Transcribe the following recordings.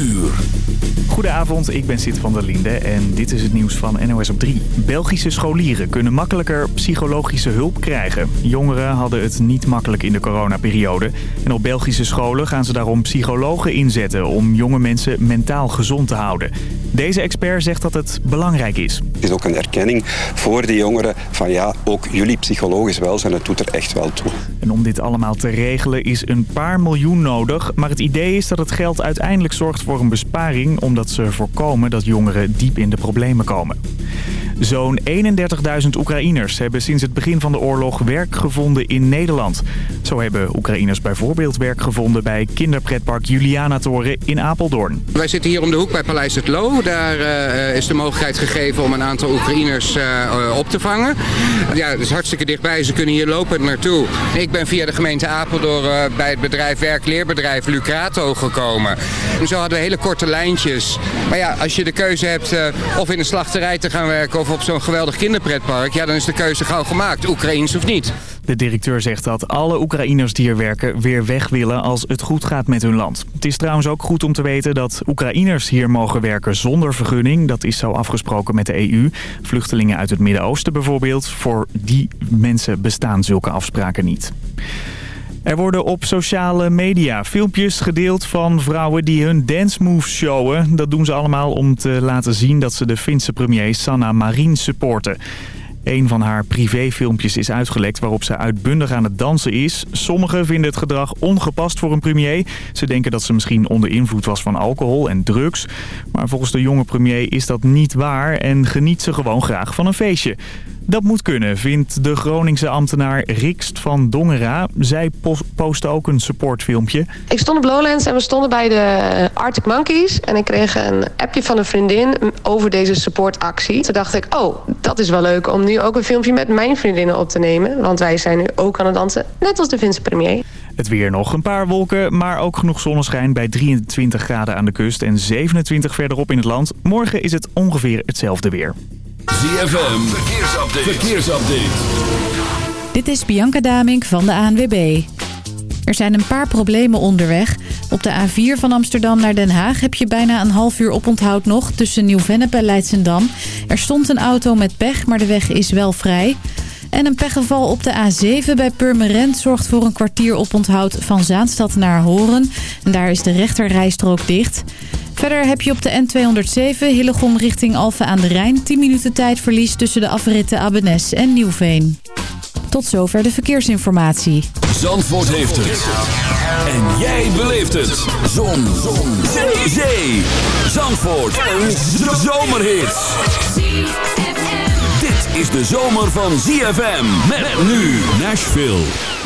uur. Goedenavond, ik ben Sid van der Linde en dit is het nieuws van NOS op 3. Belgische scholieren kunnen makkelijker psychologische hulp krijgen. Jongeren hadden het niet makkelijk in de coronaperiode. En op Belgische scholen gaan ze daarom psychologen inzetten om jonge mensen mentaal gezond te houden. Deze expert zegt dat het belangrijk is. Het is ook een erkenning voor de jongeren van ja, ook jullie psychologisch welzijn, het doet er echt wel toe. En om dit allemaal te regelen is een paar miljoen nodig. Maar het idee is dat het geld uiteindelijk zorgt voor een besparing... omdat ze voorkomen dat jongeren diep in de problemen komen. Zo'n 31.000 Oekraïners hebben sinds het begin van de oorlog werk gevonden in Nederland. Zo hebben Oekraïners bijvoorbeeld werk gevonden bij kinderpretpark Julianatoren in Apeldoorn. Wij zitten hier om de hoek bij Paleis het Loo. Daar uh, is de mogelijkheid gegeven om een aantal Oekraïners uh, op te vangen. Ja, het is hartstikke dichtbij. Ze kunnen hier lopen naartoe. Ik ben via de gemeente Apeldoorn uh, bij het bedrijf werkleerbedrijf Lucrato gekomen. En zo hadden we hele korte lijntjes. Maar ja, als je de keuze hebt of in een slachterij te gaan werken... of op zo'n geweldig kinderpretpark... ja, dan is de keuze gauw gemaakt. Oekraïens of niet. De directeur zegt dat alle Oekraïners die er werken weer weg willen als het goed gaat met hun land. Het is trouwens ook goed om te weten dat Oekraïners hier mogen werken zonder vergunning. Dat is zo afgesproken met de EU. Vluchtelingen uit het Midden-Oosten bijvoorbeeld. Voor die mensen bestaan zulke afspraken niet. Er worden op sociale media filmpjes gedeeld van vrouwen die hun dance moves showen. Dat doen ze allemaal om te laten zien dat ze de Finse premier Sanna Marin supporten. Een van haar privéfilmpjes is uitgelekt waarop ze uitbundig aan het dansen is. Sommigen vinden het gedrag ongepast voor een premier. Ze denken dat ze misschien onder invloed was van alcohol en drugs. Maar volgens de jonge premier is dat niet waar en geniet ze gewoon graag van een feestje. Dat moet kunnen, vindt de Groningse ambtenaar Rikst van Dongera. Zij postte ook een supportfilmpje. Ik stond op Lowlands en we stonden bij de Arctic Monkeys. En ik kreeg een appje van een vriendin over deze supportactie. Toen dacht ik, oh, dat is wel leuk om nu ook een filmpje met mijn vriendinnen op te nemen. Want wij zijn nu ook aan het dansen, net als de Finse premier. Het weer nog een paar wolken, maar ook genoeg zonneschijn bij 23 graden aan de kust en 27 verderop in het land. Morgen is het ongeveer hetzelfde weer. ZFM, verkeersupdate. verkeersupdate. Dit is Bianca Damink van de ANWB. Er zijn een paar problemen onderweg. Op de A4 van Amsterdam naar Den Haag heb je bijna een half uur oponthoud nog... tussen Nieuw-Vennep en Leidsendam. Er stond een auto met pech, maar de weg is wel vrij. En een pechgeval op de A7 bij Purmerend zorgt voor een kwartier oponthoud van Zaanstad naar Horen. En daar is de rechterrijstrook dicht... Verder heb je op de N207 Hillegom richting Alphen aan de Rijn... 10 minuten tijdverlies tussen de afritten Abenes en Nieuwveen. Tot zover de verkeersinformatie. Zandvoort heeft het. En jij beleeft het. Zon. Zon. Zee. Zandvoort. Een zomerhit. Is de zomer van ZFM. Met nu Nashville.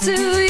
to you.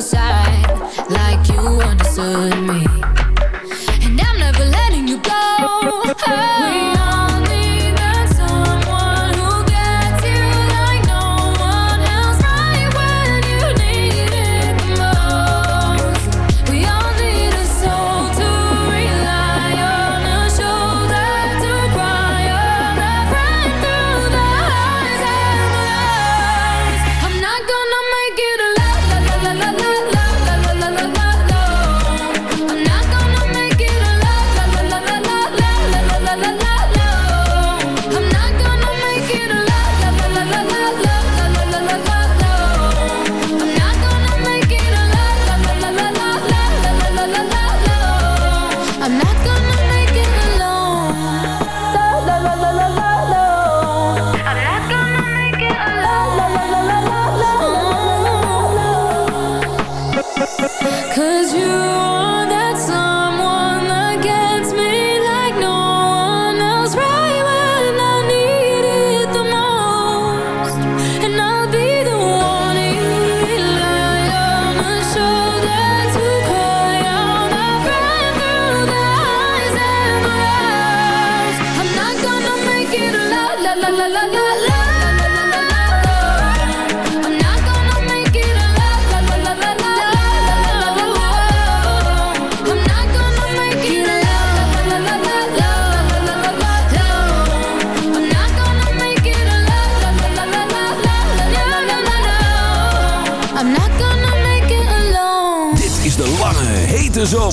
side.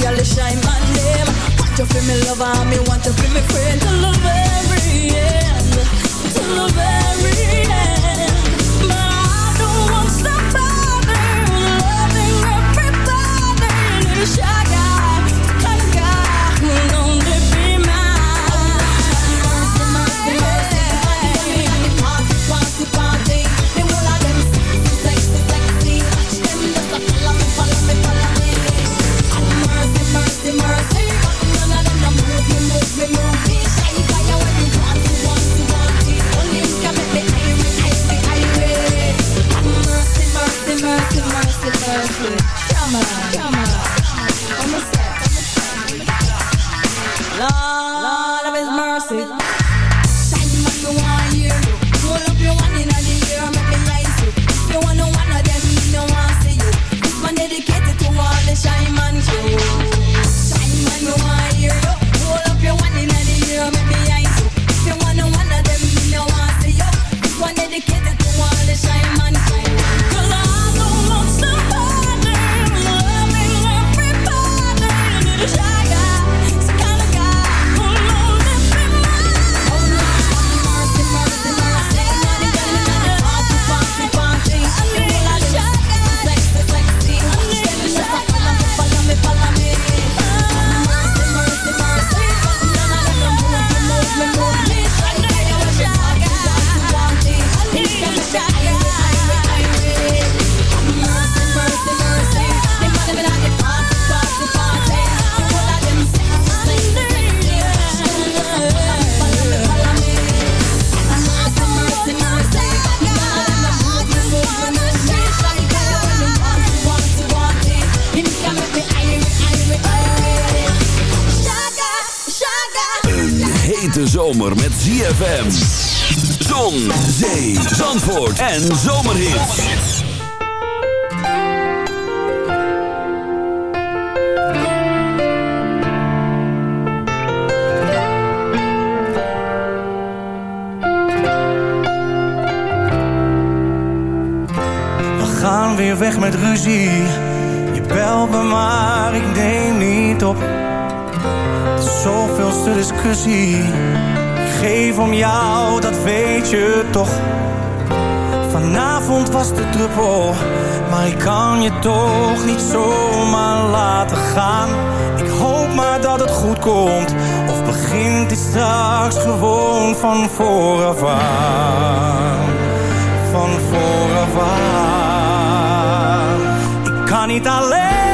barely shine my name. Want you feel me lover, me want you feel me friend. Till the very end, till the very end. Come on, Come on, come on. On the set. on And so. gaan. Ik hoop maar dat het goed komt. Of begint dit straks gewoon van vooraf aan? Van vooraf aan. Ik kan niet alleen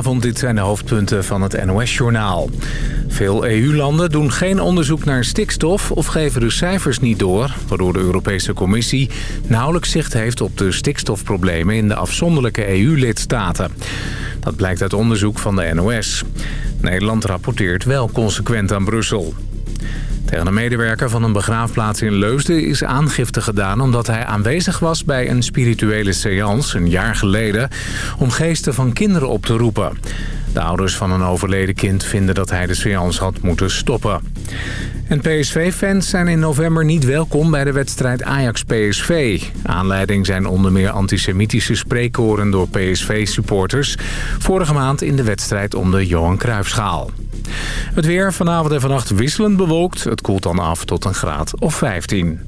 Goedenavond, dit zijn de hoofdpunten van het NOS-journaal. Veel EU-landen doen geen onderzoek naar stikstof of geven de cijfers niet door... waardoor de Europese Commissie nauwelijks zicht heeft op de stikstofproblemen in de afzonderlijke EU-lidstaten. Dat blijkt uit onderzoek van de NOS. Nederland rapporteert wel consequent aan Brussel. Tegen een medewerker van een begraafplaats in Leusden is aangifte gedaan... omdat hij aanwezig was bij een spirituele seance een jaar geleden... om geesten van kinderen op te roepen. De ouders van een overleden kind vinden dat hij de seance had moeten stoppen. En PSV-fans zijn in november niet welkom bij de wedstrijd Ajax-PSV. Aanleiding zijn onder meer antisemitische spreekkoren door PSV-supporters... vorige maand in de wedstrijd om de Johan Cruijffschaal. Het weer vanavond en vannacht wisselend bewolkt. Het koelt dan af tot een graad of 15.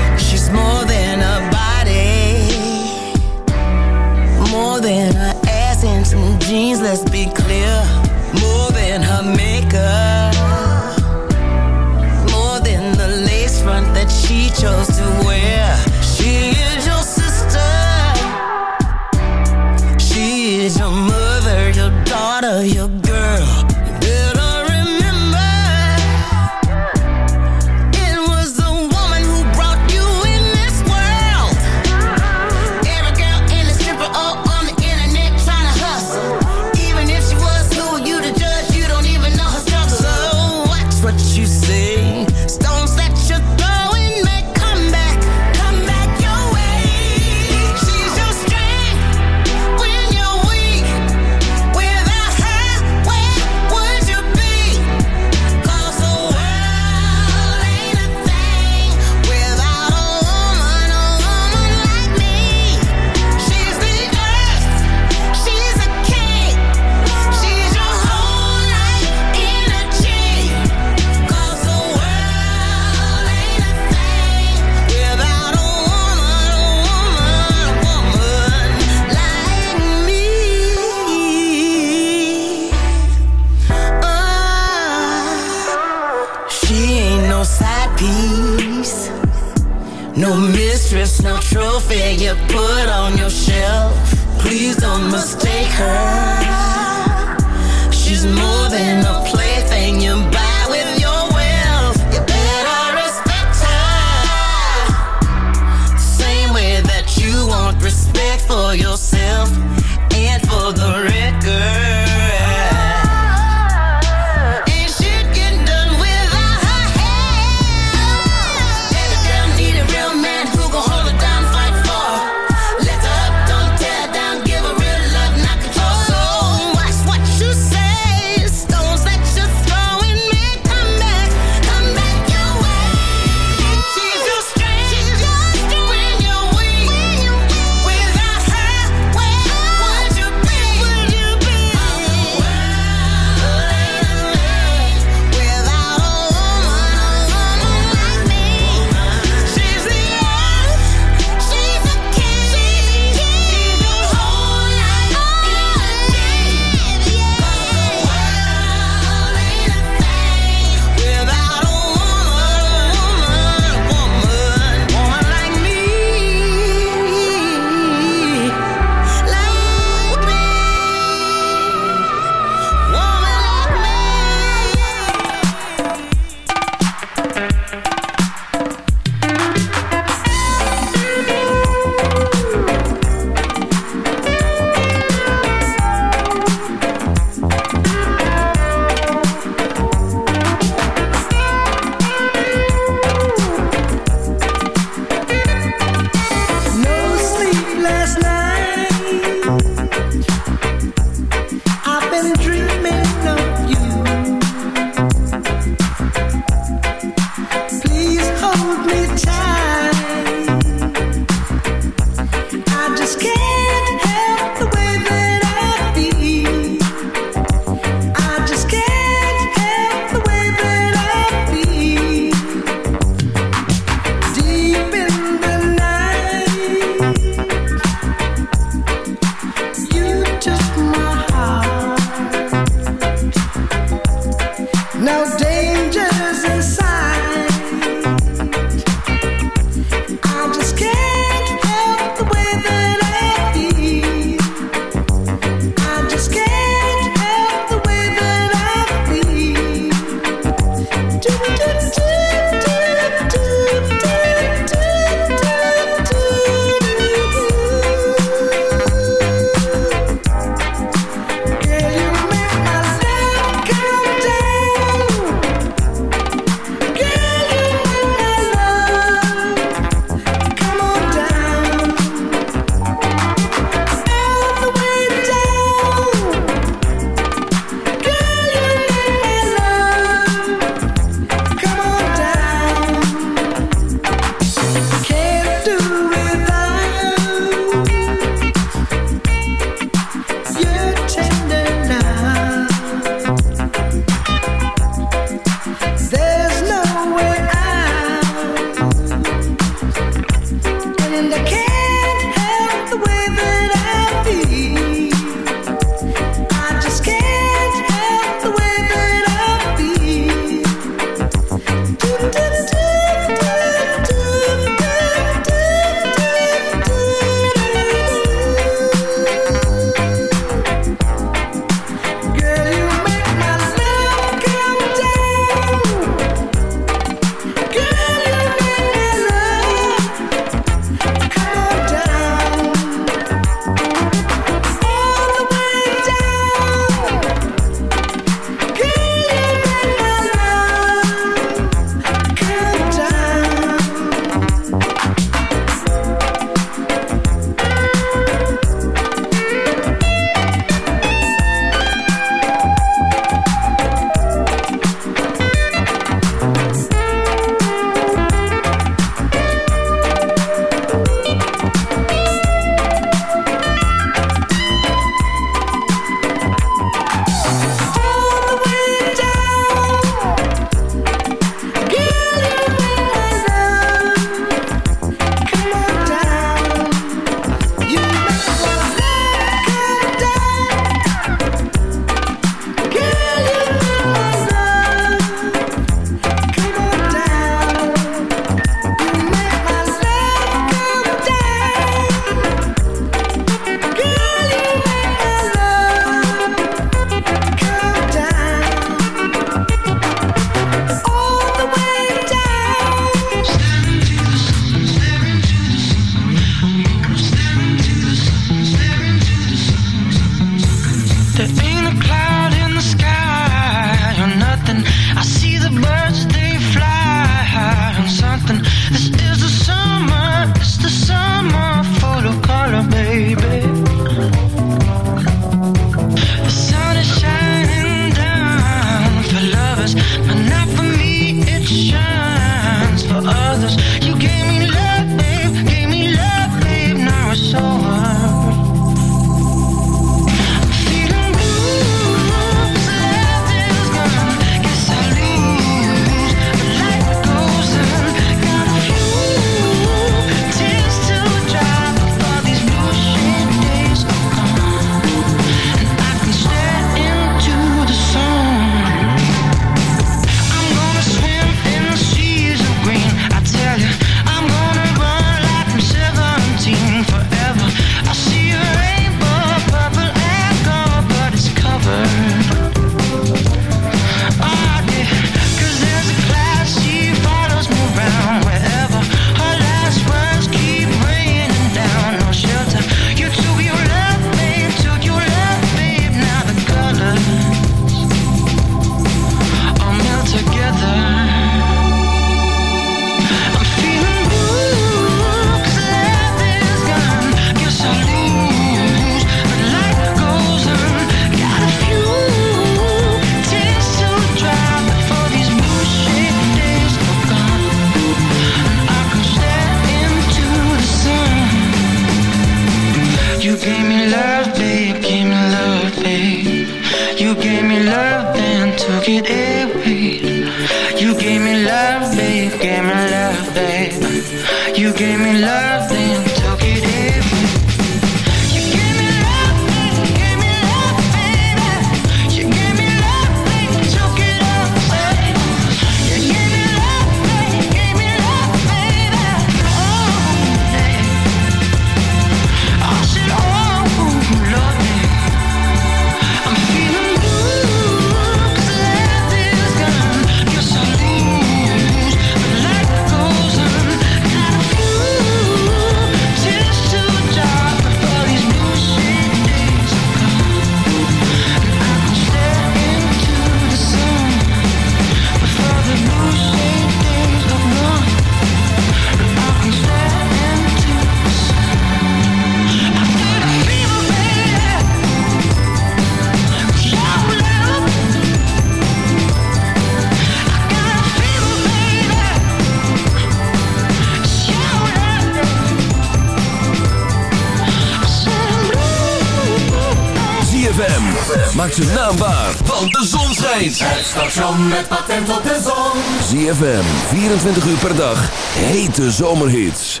Patent op de zon. ZFM, 24 uur per dag. Hete zomerhits.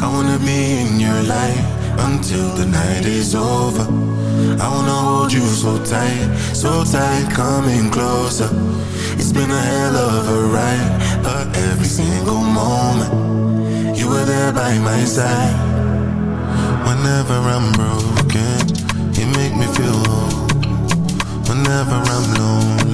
I wanna be in your life until the night is over. I wanna hold you so tight, so tight, coming closer. It's been a hell of a ride, but every single moment you were there by my side. Whenever I'm broken, you make me feel whole. Whenever I'm lonely,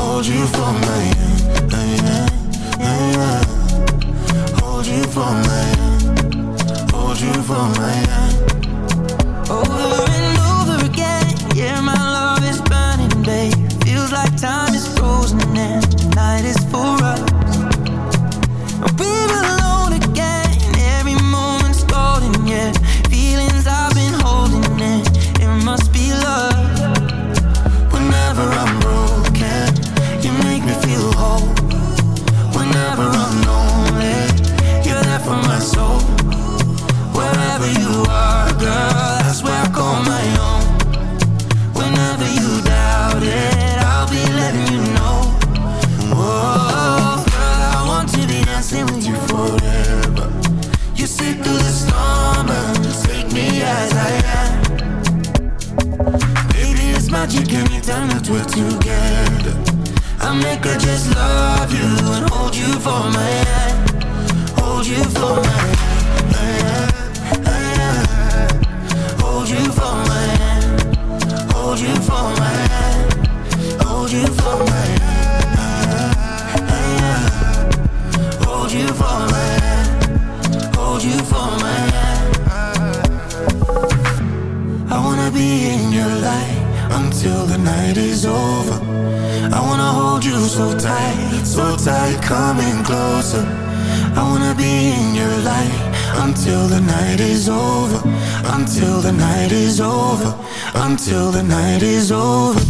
Hold you for my hand. hand, hand. Hold you for hand. Hold you for hand. Over and over again, yeah, my love is burning, babe. Feels like time is frozen and the night is for us. For my hand. Hold you for my hand. Closer. I wanna be in your light until the night is over. Until the night is over. Until the night is over.